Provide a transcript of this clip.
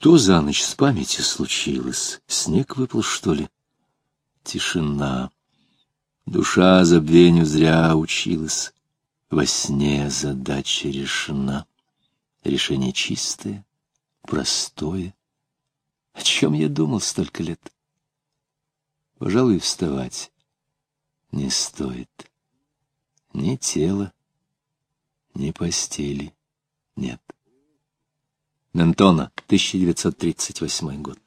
Что за ночь с памяти случилось? Снег выпал, что ли? Тишина. Душа забвению зря училась. Во сне задача решена. Решение чистое, простое. О чем я думал столько лет? Пожалуй, вставать не стоит. Ни тела, ни постели нет. Ментона, 1938 год.